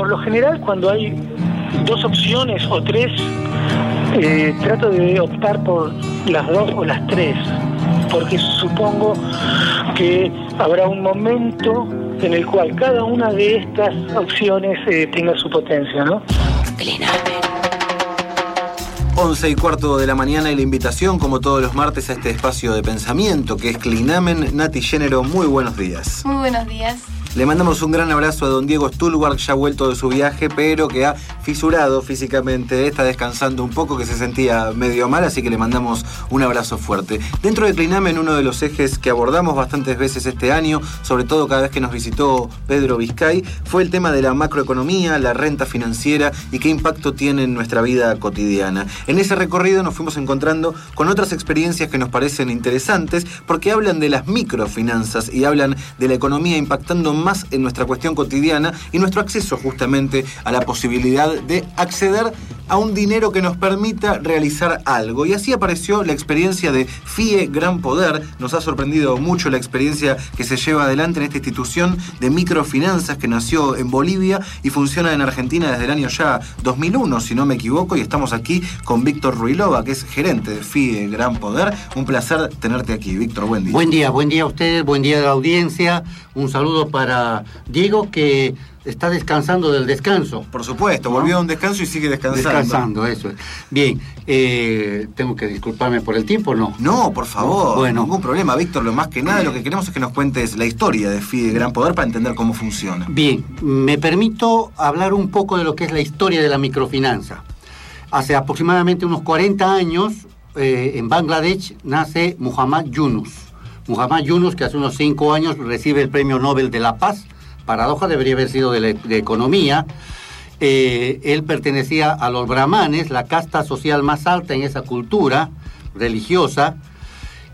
por lo general cuando hay dos opciones o tres, eh, trato de optar por las dos o las tres, porque supongo que habrá un momento en el cual cada una de estas opciones eh, tenga su potencia, ¿no? 11 y cuarto de la mañana y la invitación, como todos los martes, a este espacio de pensamiento que es Clinamen. Nati Género, muy buenos días. Muy buenos días. Le mandamos un gran abrazo a don Diego Stulwark, ya vuelto de su viaje, pero que ha fisurado físicamente, está descansando un poco, que se sentía medio mal, así que le mandamos un abrazo fuerte. Dentro de Clinamen, uno de los ejes que abordamos bastantes veces este año, sobre todo cada vez que nos visitó Pedro Vizcay, fue el tema de la macroeconomía, la renta financiera y qué impacto tiene en nuestra vida cotidiana. En ese recorrido nos fuimos encontrando con otras experiencias que nos parecen interesantes, porque hablan de las microfinanzas y hablan de la economía impactando más en nuestra cuestión cotidiana y nuestro acceso justamente a la posibilidad de acceder a un dinero que nos permita realizar algo. Y así apareció la experiencia de FIE Gran Poder. Nos ha sorprendido mucho la experiencia que se lleva adelante en esta institución de microfinanzas que nació en Bolivia y funciona en Argentina desde el año ya 2001, si no me equivoco. Y estamos aquí con Víctor Ruilova, que es gerente de FIE Gran Poder. Un placer tenerte aquí, Víctor. Buen día. Buen día, buen día a ustedes, buen día a la audiencia. Un saludo para Diego que está descansando del descanso. Por supuesto, volvió a un descanso y sigue descansando. Descansando, eso es. Bien, eh, tengo que disculparme por el tiempo, ¿no? No, por favor, bueno. ningún problema, Víctor. Lo más que nada, lo que queremos es que nos cuentes la historia de FIDE Gran Poder para entender cómo funciona. Bien, me permito hablar un poco de lo que es la historia de la microfinanza. Hace aproximadamente unos 40 años, eh, en Bangladesh, nace Muhammad Yunus. Muhammad Yunus, que hace unos 5 años recibe el Premio Nobel de la Paz paradoja debería haber sido de, economía. Eh, él pertenecía a los brahmanes, la casta social más alta en esa cultura religiosa,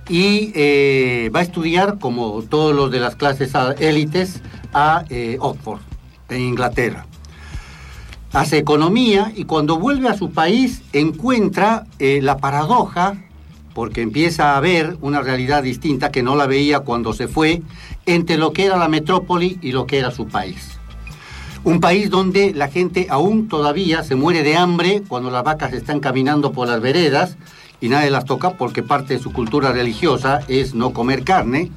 y eh, va a estudiar, como todos los de las clases élites, a eh, Oxford, en Inglaterra. Hace economía y cuando vuelve a su país encuentra la paradoja porque empieza a ver una realidad distinta que no la veía cuando se fue entre lo que era la metrópoli y lo que era su país. Un país donde la gente aún todavía se muere de hambre cuando las vacas están caminando por las veredas y nadie las toca porque parte de su cultura religiosa es no comer carne.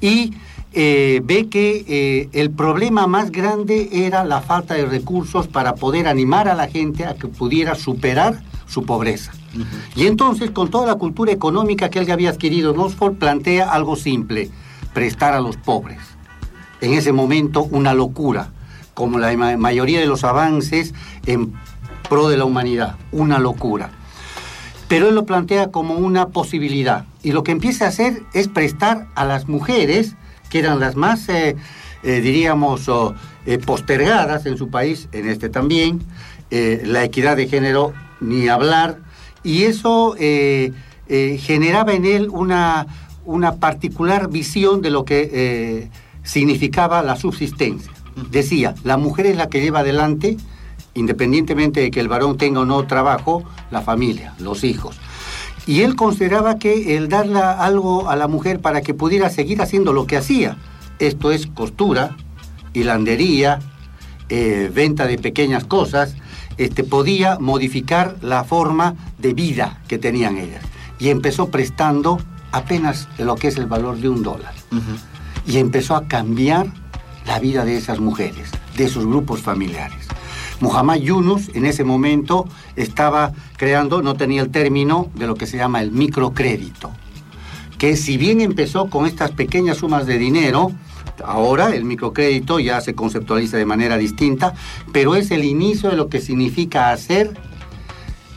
Y eh, ve que eh, el problema más grande era la falta de recursos para poder animar a la gente a que pudiera superar su pobreza. Y entonces, con toda la cultura económica que él había adquirido en Oxford, plantea algo simple, prestar a los pobres. En ese momento, una locura, como la mayoría de los avances en pro de la humanidad, una locura. Pero él lo plantea como una posibilidad. Y lo que empieza a hacer es prestar a las mujeres, que eran las más, eh, eh, diríamos, eh, postergadas en su país, en este también, la equidad de género, ni hablar, y eso generaba en él una, una, particular visión de lo que eh, significaba la subsistencia. Decía, la mujer es la que lleva adelante, independientemente de que el varón tenga o no trabajo, la familia, los hijos. Y él consideraba que el darle algo a la mujer para que pudiera seguir haciendo lo que hacía, esto es costura, hilandería, venta de pequeñas cosas, este, podía modificar la forma de vida que tenían ellas. Y empezó prestando apenas lo que es el valor de un dólar. Y empezó a cambiar la vida de esas mujeres, de sus grupos familiares. Muhammad Yunus en ese momento estaba creando, no tenía el término de lo que se llama el microcrédito, que si bien empezó con estas pequeñas sumas de dinero, Ahora el microcrédito ya se conceptualiza de manera distinta, pero es el inicio de lo que significa hacer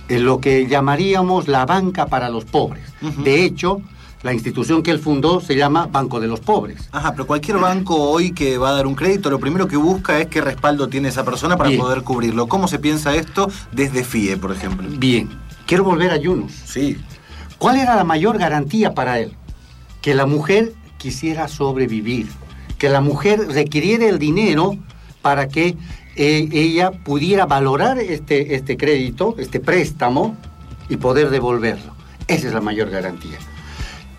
eh, lo que llamaríamos la banca para los pobres. De hecho, la institución que él fundó se llama Banco de los Pobres. Ajá, pero cualquier banco hoy que va a dar un crédito, lo primero que busca es qué respaldo tiene esa persona para poder cubrirlo. ¿Cómo se piensa esto desde FIE, por ejemplo? Bien, quiero volver a Yunus. Sí. ¿Cuál era la mayor garantía para él? Que la mujer quisiera sobrevivir que la mujer requiriera el dinero para que eh, ella pudiera valorar este, este crédito, este préstamo, y poder devolverlo. Esa es la mayor garantía.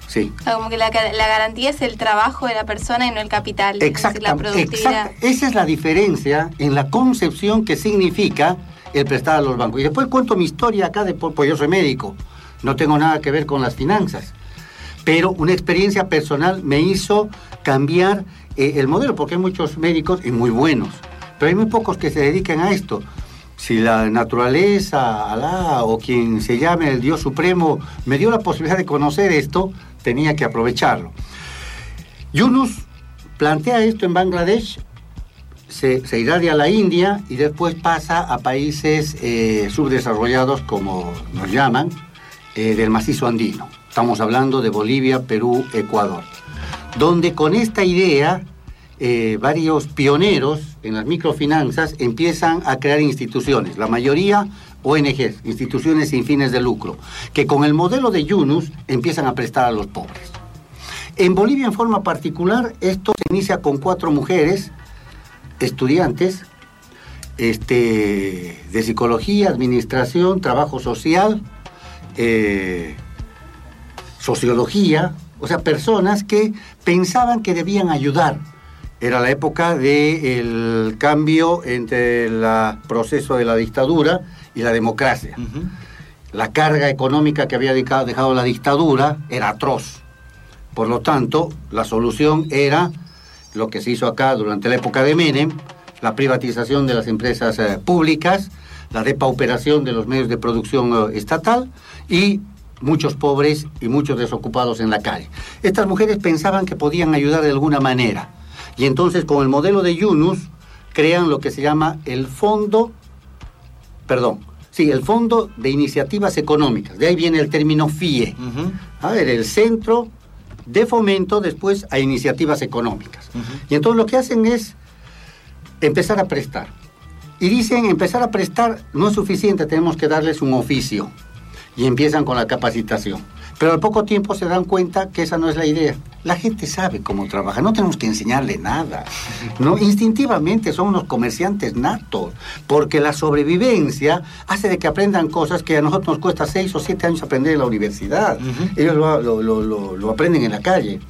Sí. O sea, como que la, la garantía es el trabajo de la persona y no el capital. es decir, la Exactamente. productividad. Esa es la diferencia en la concepción que significa el prestar a los bancos. Y después cuento mi historia acá, de, pues yo soy médico, no tengo nada que ver con las finanzas. Pero una experiencia personal me hizo cambiar eh, el modelo, porque hay muchos médicos y muy buenos, pero hay muy pocos que se dedican a esto. Si la naturaleza, Alá o quien se llame el Dios Supremo me dio la posibilidad de conocer esto, tenía que aprovecharlo. Yunus plantea esto en Bangladesh, se, se irradia a la India y después pasa a países eh, subdesarrollados, como nos llaman, eh, del macizo andino. Estamos hablando de Bolivia, Perú, Ecuador. Donde con esta idea, eh, varios pioneros en las microfinanzas empiezan a crear instituciones, la mayoría ONGs, instituciones sin fines de lucro, que con el modelo de Yunus empiezan a prestar a los pobres. En Bolivia en forma particular, esto se inicia con cuatro mujeres, estudiantes, este, de psicología, administración, trabajo social, eh, sociología, o sea, personas que pensaban que debían ayudar. Era la época del cambio entre el proceso de la dictadura y la democracia. La carga económica que había dejado, dejado la dictadura era atroz. Por lo tanto, la solución era lo que se hizo acá durante la época de Menem, la privatización de las empresas eh, públicas, la depauperación de los medios de producción eh, estatal y muchos pobres y muchos desocupados en la calle. Estas mujeres pensaban que podían ayudar de alguna manera. Y entonces con el modelo de Yunus crean lo que se llama el Fondo, perdón, sí, el Fondo de Iniciativas Económicas. De ahí viene el término FIE. A ver, el Centro de Fomento después a Iniciativas Económicas. Y entonces lo que hacen es empezar a prestar. Y dicen, empezar a prestar no es suficiente, tenemos que darles un oficio. Y empiezan con la capacitación. Pero al poco tiempo se dan cuenta que esa no es la idea. La gente sabe cómo trabaja, no tenemos que enseñarle nada. ¿no? Instintivamente son unos comerciantes natos, porque la sobrevivencia hace de que aprendan cosas que a nosotros nos cuesta seis o siete años aprender en la universidad. Ellos lo, lo- lo- lo- lo aprenden en la calle.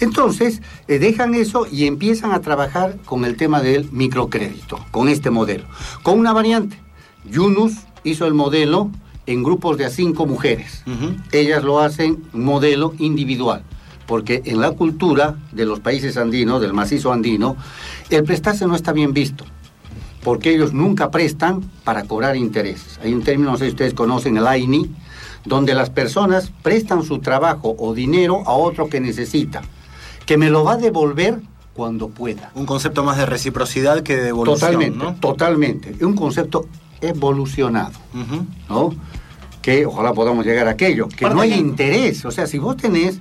Entonces, eh, dejan eso y empiezan a trabajar con el tema del microcrédito, con este modelo. Con una variante. Yunus hizo el modelo en grupos de a cinco mujeres. Ellas lo hacen modelo individual, porque en la cultura de los países andinos, del macizo andino, el prestarse no está bien visto, porque ellos nunca prestan para cobrar intereses. Hay un término, no sé si ustedes conocen, el AINI, donde las personas prestan su trabajo o dinero a otro que necesita, que me lo va a devolver cuando pueda. Un concepto más de reciprocidad que de devolución, Totalmente, ¿no? totalmente. Un concepto evolucionado. ¿no? Que ojalá podamos llegar a aquello, que Parte no hay que- interés, o sea, si vos tenés,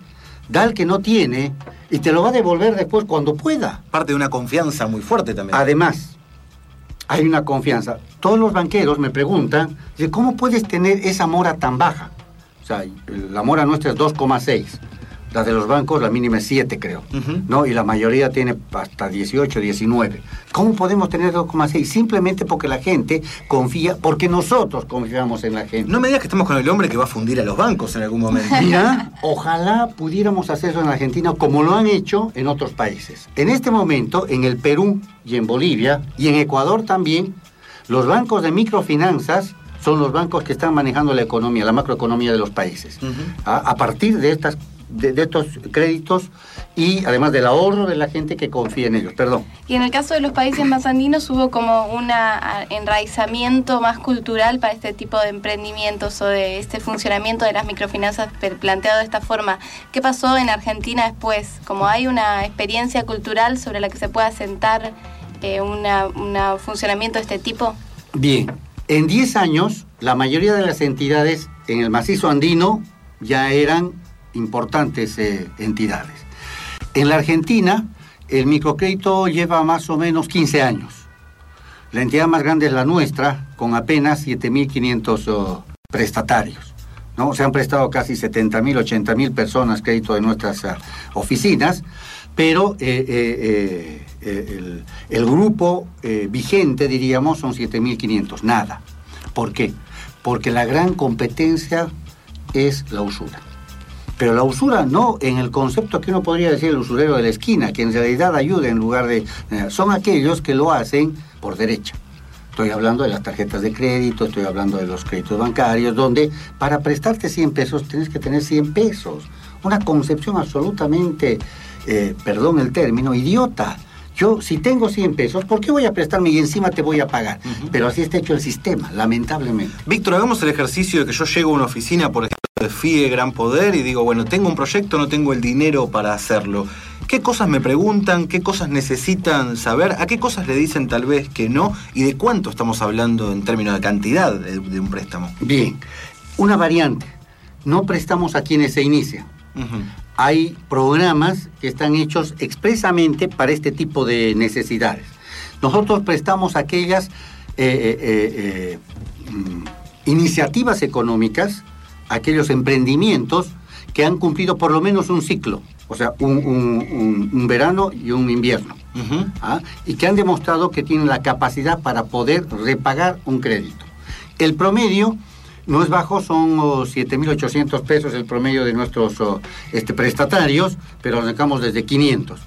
da al que no tiene y te lo va a devolver después cuando pueda. Parte de una confianza muy fuerte también. Además, hay una confianza. Todos los banqueros me preguntan, ¿cómo puedes tener esa mora tan baja? O sea, la mora nuestra es 2,6. La de los bancos, la mínima es 7, creo. ¿no? Y la mayoría tiene hasta 18, 19. ¿Cómo podemos tener 2,6? Simplemente porque la gente confía, porque nosotros confiamos en la gente. No me digas que estamos con el hombre que va a fundir a los bancos en algún momento. Mira, ojalá pudiéramos hacerlo en Argentina como lo han hecho en otros países. En este momento, en el Perú y en Bolivia y en Ecuador también, los bancos de microfinanzas son los bancos que están manejando la economía, la macroeconomía de los países. A partir de estas de, de estos créditos y además del ahorro de la gente que confía en ellos. Perdón. Y en el caso de los países más andinos hubo como un enraizamiento más cultural para este tipo de emprendimientos o de este funcionamiento de las microfinanzas planteado de esta forma. ¿Qué pasó en Argentina después? Como hay una experiencia cultural sobre la que se pueda sentar eh, una- un funcionamiento de este tipo. Bien, en 10 años la mayoría de las entidades en el macizo andino ya eran importantes eh, entidades. En la Argentina el microcrédito lleva más o menos 15 años. La entidad más grande es la nuestra, con apenas 7.500 oh, prestatarios. ¿no? Se han prestado casi 70.000, 80.000 personas crédito de nuestras ah, oficinas, pero eh, eh, el, grupo vigente, diríamos, son 7.500, nada. ¿Por qué? Porque la gran competencia es la usura. Pero la usura no en el concepto que uno podría decir el usurero de la esquina, que en realidad ayuda en lugar de... eh, son aquellos que lo hacen por derecha. Estoy hablando de las tarjetas de crédito, estoy hablando de los créditos bancarios, donde para prestarte 100 pesos tienes que tener 100 pesos. Una concepción absolutamente, eh, perdón el término, idiota. Yo, si tengo 100 pesos, ¿por qué voy a prestarme y encima te voy a pagar? Pero así está hecho el sistema, lamentablemente. Víctor, hagamos el ejercicio de que yo llego a una oficina, por ejemplo, de FIE Gran Poder y digo, bueno, tengo un proyecto, no tengo el dinero para hacerlo. ¿Qué cosas me preguntan? ¿Qué cosas necesitan saber? ¿A qué cosas le dicen tal vez que no? ¿Y de cuánto estamos hablando en términos de cantidad de, de un préstamo? Bien, una variante. No prestamos a quienes se inician. Hay programas que están hechos expresamente para este tipo de necesidades. Nosotros prestamos aquellas eh, eh, eh, eh, mm, iniciativas económicas, aquellos emprendimientos que han cumplido por lo menos un ciclo, o sea, un, un- un- un verano y un invierno. ¿ah? y que han demostrado que tienen la capacidad para poder repagar un crédito. El promedio no es bajo, son oh, 7.800 pesos el promedio de nuestros oh, este, prestatarios, pero arrancamos desde 500.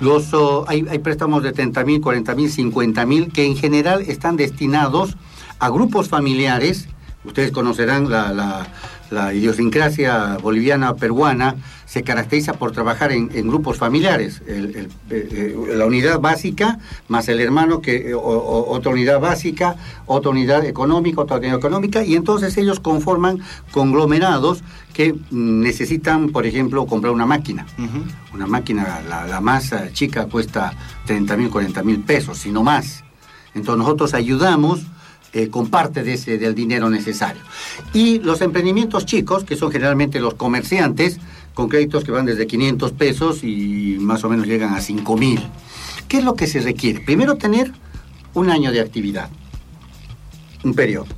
Los, oh, hay, hay préstamos de 30.000, 40.000, 50.000 que en general están destinados a grupos familiares. Ustedes conocerán la, la- la idiosincrasia boliviana peruana, se caracteriza por trabajar en, en grupos familiares. El- el- eh, eh, la unidad básica más el hermano, que, eh, o- o- otra unidad básica, otra unidad económica, otra unidad económica, y entonces ellos conforman conglomerados que mm, necesitan, por ejemplo, comprar una máquina. Una máquina, la, la más chica cuesta 30 mil, 40 mil pesos, si no más. Entonces nosotros ayudamos eh, con parte de ese, del dinero necesario. Y los emprendimientos chicos, que son generalmente los comerciantes, con créditos que van desde 500 pesos y más o menos llegan a 5 mil. ¿Qué es lo que se requiere? Primero tener un año de actividad, un periodo.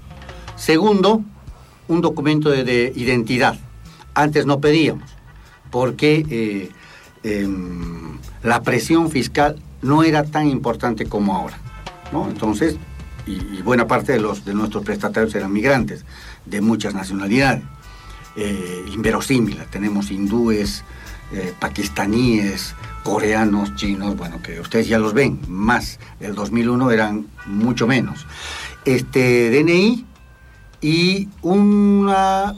Segundo, un documento de, de identidad. Antes no pedíamos, porque eh, em, la presión fiscal no era tan importante como ahora. ¿no? Entonces, y, y buena parte de, los, de nuestros prestatarios eran migrantes, de muchas nacionalidades. Eh, inverosímil, tenemos hindúes, eh, pakistaníes, coreanos, chinos, bueno, que ustedes ya los ven, más. El 2001 eran mucho menos. Este DNI y una,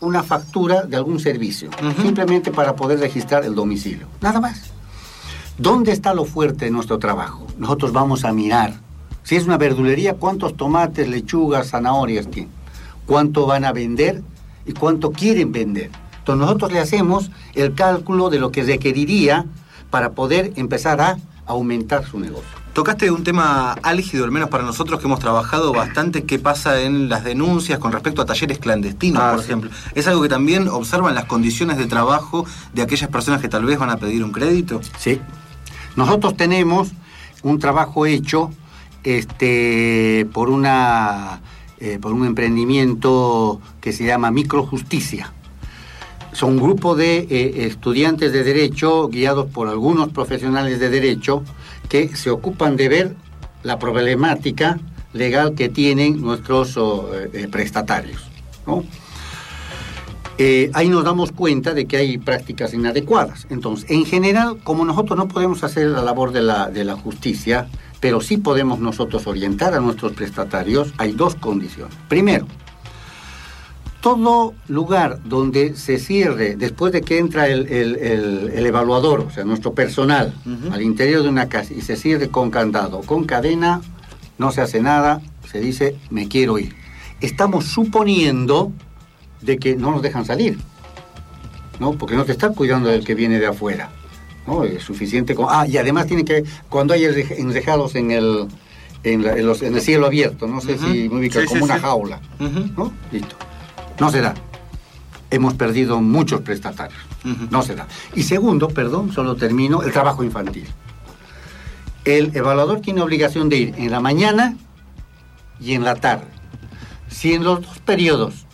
una factura de algún servicio, simplemente para poder registrar el domicilio, nada más. ¿Dónde está lo fuerte de nuestro trabajo? Nosotros vamos a mirar. Si es una verdulería, ¿cuántos tomates, lechugas, zanahorias tienen? ¿Cuánto van a vender y cuánto quieren vender? Entonces nosotros le hacemos el cálculo de lo que requeriría para poder empezar a aumentar su negocio. Tocaste un tema álgido, al menos para nosotros que hemos trabajado bastante, qué pasa en las denuncias con respecto a talleres clandestinos, Ah, por sí. ejemplo. ¿Es algo que también observan las condiciones de trabajo de aquellas personas que tal vez van a pedir un crédito? Sí. Nosotros tenemos un trabajo hecho este, por, una, eh, por un emprendimiento que se llama Microjusticia. Son un grupo de eh, estudiantes de Derecho, guiados por algunos profesionales de Derecho, que se ocupan de ver la problemática legal que tienen nuestros eh, prestatarios. ¿no? Eh, ahí nos damos cuenta de que hay prácticas inadecuadas. Entonces, en general, como nosotros no podemos hacer la labor de la, de la justicia, pero sí podemos nosotros orientar a nuestros prestatarios, hay dos condiciones. Primero, todo lugar donde se cierre, después de que entra el, el- el- el evaluador, o sea, nuestro personal, al interior de una casa y se cierre con candado, con cadena, no se hace nada, se dice, me quiero ir. Estamos suponiendo de que no nos dejan salir, ¿no? Porque no te están cuidando del que viene de afuera, ¿no? Es suficiente con... Ah, y además tiene que, cuando hay enreja- enrejados en el, en, la- en los- en el cielo abierto, no sé si me ubica, Sí, como sí, una sí. jaula. ¿no? Listo. No se da. Hemos perdido muchos prestatarios. No se da. Y segundo, perdón, solo termino, el trabajo infantil. El evaluador tiene obligación de ir en la mañana y en la tarde. Si en los dos periodos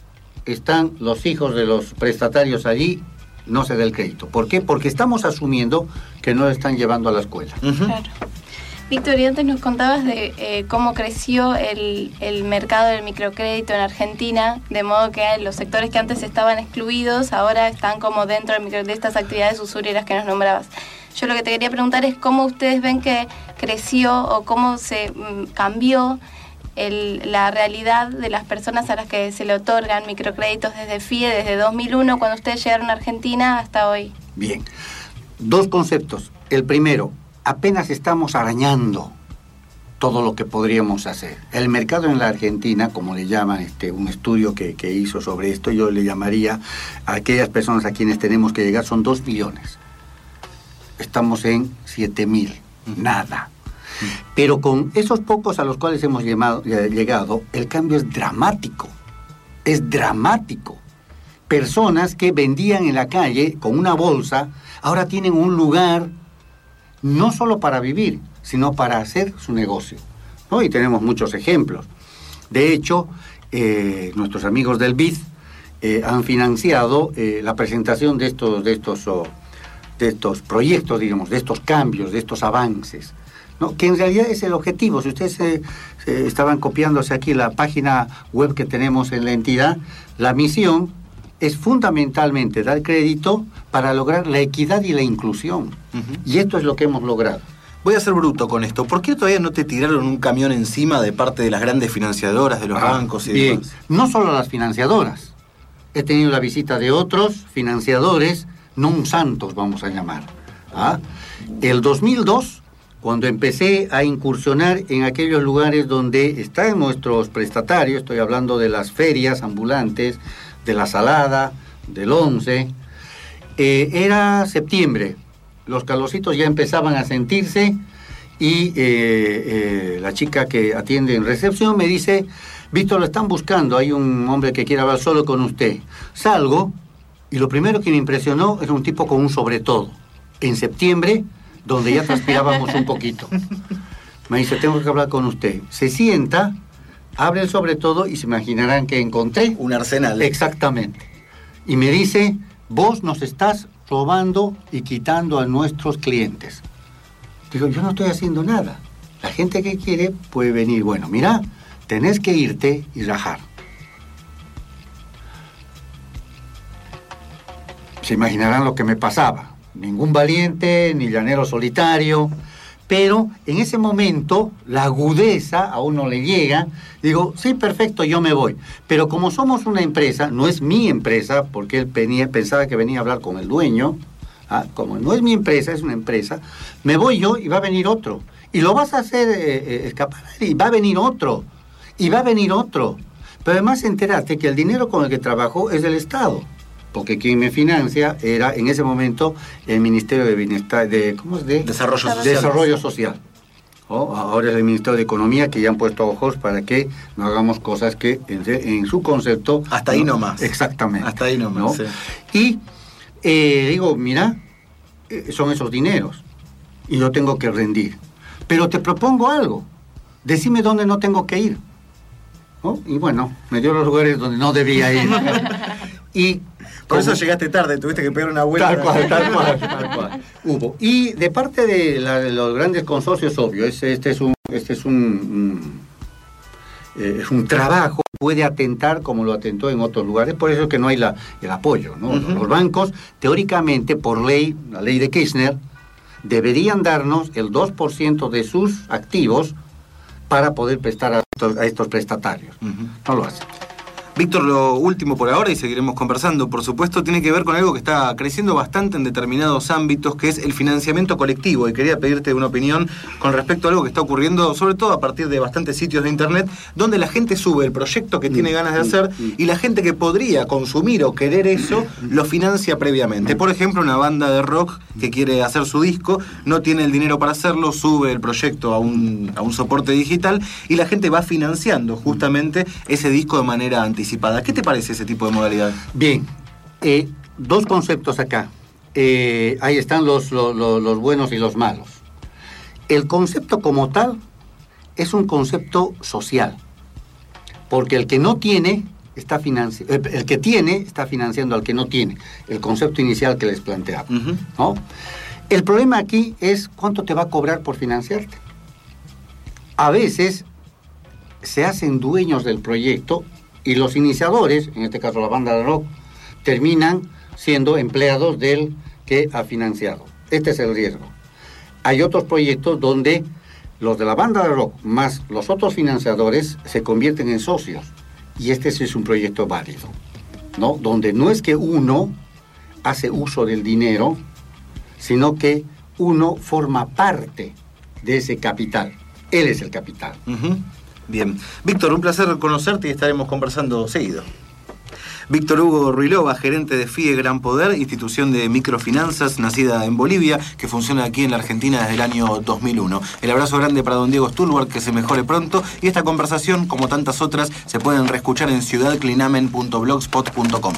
están los hijos de los prestatarios allí, no se da el crédito. ¿Por qué? Porque estamos asumiendo que no lo están llevando a la escuela. Claro. Víctor, y antes nos contabas de eh, cómo creció el, el, mercado del microcrédito en Argentina, de modo que los sectores que antes estaban excluidos ahora están como dentro de, micro, de estas actividades usurieras que nos nombrabas. Yo lo que te quería preguntar es cómo ustedes ven que creció o cómo se mm, cambió el, la realidad de las personas a las que se le otorgan microcréditos desde FIE, desde 2001, cuando ustedes llegaron a Argentina, hasta hoy. Bien, dos conceptos. El primero, apenas estamos arañando todo lo que podríamos hacer. El mercado en la Argentina, como le llaman, este, un estudio que, que hizo sobre esto, yo le llamaría a aquellas personas a quienes tenemos que llegar, son dos millones. Estamos en siete mil, nada. Pero con esos pocos a los cuales hemos llegado, el cambio es dramático. Es dramático. Personas que vendían en la calle con una bolsa, ahora tienen un lugar no solo para vivir, sino para hacer su negocio. ¿no? Y tenemos muchos ejemplos. De hecho, eh, nuestros amigos del BID eh, han financiado eh, la presentación de estos, de, estos, oh, de estos proyectos, digamos, de estos cambios, de estos avances. ¿No? que en realidad es el objetivo. Si ustedes estaban copiándose aquí la página web que tenemos en la entidad, la misión es fundamentalmente dar crédito para lograr la equidad y la inclusión. Y esto es lo que hemos logrado. Voy a ser bruto con esto. ¿Por qué todavía no te tiraron un camión encima de parte de las grandes financiadoras, de los ah, bancos y bien. No solo las financiadoras. He tenido la visita de otros financiadores, non santos vamos a llamar. ¿ah? El 2002, cuando empecé a incursionar en aquellos lugares donde están nuestros prestatarios, estoy hablando de las ferias ambulantes, de la Salada, del 11. Eh, era septiembre, los calorcitos ya empezaban a sentirse y eh, eh, la chica que atiende en recepción me dice, Víctor, lo están buscando, hay un hombre que quiere hablar solo con usted. Salgo y lo primero que me impresionó es un tipo con un sobre todo. En septiembre, donde ya transpirábamos un poquito. Me dice, tengo que hablar con usted. Se sienta abre el sobre todo y se imaginarán que encontré. Un arsenal. Exactamente. Y me dice, vos nos estás robando y quitando a nuestros clientes. Digo, yo no estoy haciendo nada. La gente que quiere puede venir. Bueno, mira, tenés que irte y rajar. Se imaginarán lo que me pasaba. Ningún valiente, ni llanero solitario pero en ese momento la agudeza a uno le llega, digo, sí, perfecto, yo me voy. Pero como somos una empresa, no es mi empresa, porque él pensaba que venía a hablar con el dueño, ¿ah? como no es mi empresa, es una empresa, me voy yo y va a venir otro. Y lo vas a hacer eh, eh, escapar y va a venir otro, y va a venir otro. Pero además enteraste que el dinero con el que trabajo es del Estado porque quien me financia era en ese momento el Ministerio de Bienestar, de, ¿cómo es? De Desarrollo Social. Desarrollo Social. Ahora es el Ministerio de Economía que ya han puesto ojos para que no hagamos cosas que en, su concepto... Hasta ahí nomás. Exactamente. Hasta ahí nomás. Y eh, digo, mira, eh, son esos dineros y yo tengo que rendir. Pero te propongo algo. Decime dónde no tengo que ir. Y bueno, me dio los lugares donde no debía ir. y por eso llegaste tarde, tuviste que pegar una vuelta. Tal cual, tal cual, tal cual. Hubo. Y de parte de, los grandes consorcios, obvio, este, es un, este es un, eh, es un trabajo puede atentar como lo atentó en otros lugares, por eso es que no hay la, el apoyo. ¿no? Los bancos, teóricamente, por ley, la ley de Kirchner, deberían darnos el 2% de sus activos para poder prestar a estos, a estos prestatarios. No lo hacen. Víctor, lo último por ahora, y seguiremos conversando, por supuesto, tiene que ver con algo que está creciendo bastante en determinados ámbitos, que es el financiamiento colectivo. Y quería pedirte una opinión con respecto a algo que está ocurriendo, sobre todo a partir de bastantes sitios de Internet, donde la gente sube el proyecto que tiene ganas de hacer y la gente que podría consumir o querer eso lo financia previamente. Por ejemplo, una banda de rock que quiere hacer su disco, no tiene el dinero para hacerlo, sube el proyecto a un, a un soporte digital y la gente va financiando justamente ese disco de manera anticipada. ¿Qué te parece ese tipo de modalidad? Bien, eh, dos conceptos acá. Eh, ahí están los, los, buenos y los malos. El concepto como tal es un concepto social, porque el que no tiene está financiando, eh, el que tiene está financiando al que no tiene, el concepto inicial que les planteaba. ¿no? El problema aquí es cuánto te va a cobrar por financiarte. a veces se hacen dueños del proyecto y los iniciadores, en este caso la banda de rock, terminan siendo empleados del que ha financiado. Este es el riesgo. Hay otros proyectos donde los de la banda de rock más los otros financiadores se convierten en socios y este es un proyecto válido, ¿no? Donde no es que uno hace uso del dinero, sino que uno forma parte de ese capital. Él es el capital. Bien. Víctor, un placer conocerte y estaremos conversando seguido. Víctor Hugo Ruilova, gerente de FIE Gran Poder, institución de microfinanzas nacida en Bolivia, que funciona aquí en la Argentina desde el año 2001. El abrazo grande para don Diego Stulwar, que se mejore pronto. Y esta conversación, como tantas otras, se pueden reescuchar en ciudadclinamen.blogspot.com.